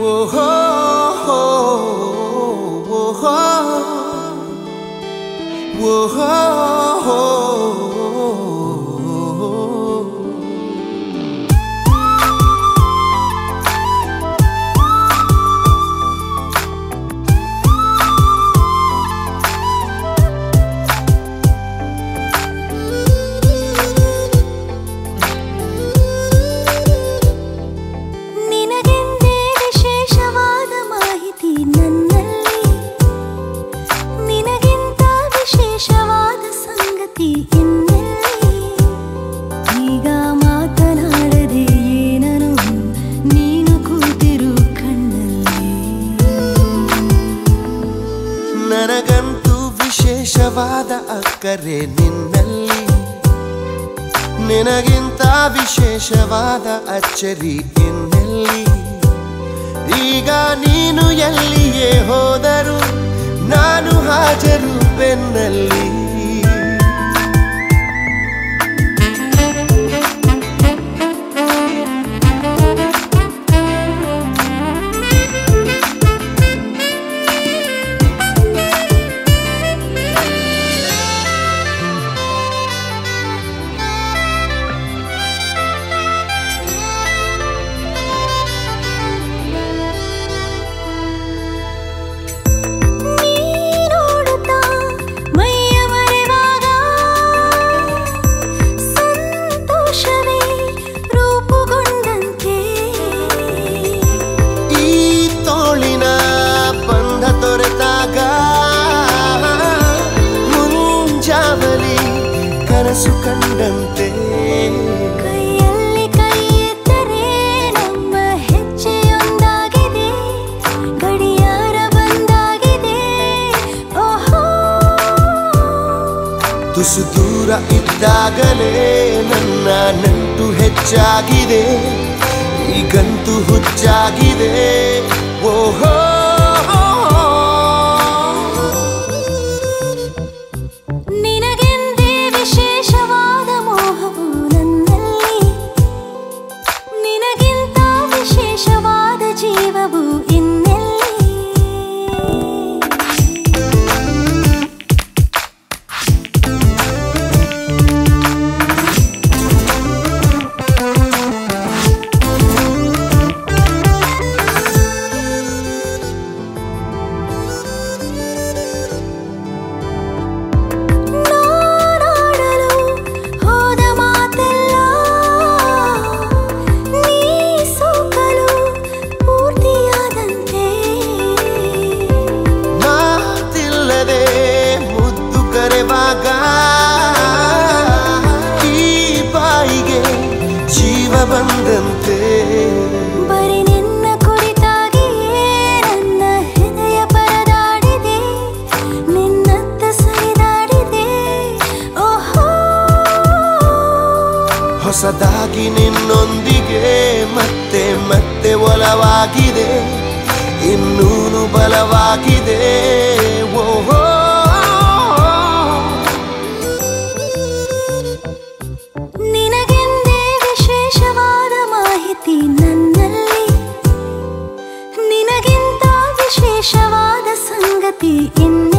ಓಹೋ ಓಹೋ ಓಹೋ ನನಗಂತೂ ವಿಶೇಷವಾದ ಅಕ್ಕರೆ ನಿನ್ನಲ್ಲಿ. ನಿನಗಿಂತ ವಿಶೇಷವಾದ ಅಚ್ಚರಿ ಇನ್ನೆಲ್ಲಿ? ಈಗ ನೀನು ಎಲ್ಲಿಯೇ ಹೋದರು ನಾನು ಹಾಜರು ಬೆನ್ನಲ್ಲಿ. ಕನಸು ಕಂಡಂತೆ. ಕೈಯಲ್ಲಿ ನಮ್ಮ ಹೆಜ್ಜೆಯೊಂದಾಗಿದೆ. ಗಡಿಯಾರ ಬಂದಾಗಿದೆ. ಓಹೋ. ತುಸು ದೂರ ಇದ್ದಾಗಲೇ ನನ್ನ ನಂಟು ಹೆಚ್ಚಾಗಿದೆ. ಈಗಂತೂ ಹುಚ್ಚಾಗಿದೆ. ಓಹೋ. ಬಂದಂತೆ. ಬರೀ ನಿನ್ನ ಕುರಿತಾಗಿ ನನ್ನ ಹೃದಯ ಪರದಾಡಿದೆ ನಿನ್ನತ್ತ ಸರಿದಾಡಿದೆ. ಓಹೋ! ಹೊಸದಾಗಿ ನಿನ್ನೊಂದಿಗೆ ಮತ್ತೆ ಮತ್ತೆ ಒಲವಾಗಿದೆ ಇನ್ನೂನು ಬಲವಾಗಿದೆ. देशवादसङ्गति इन्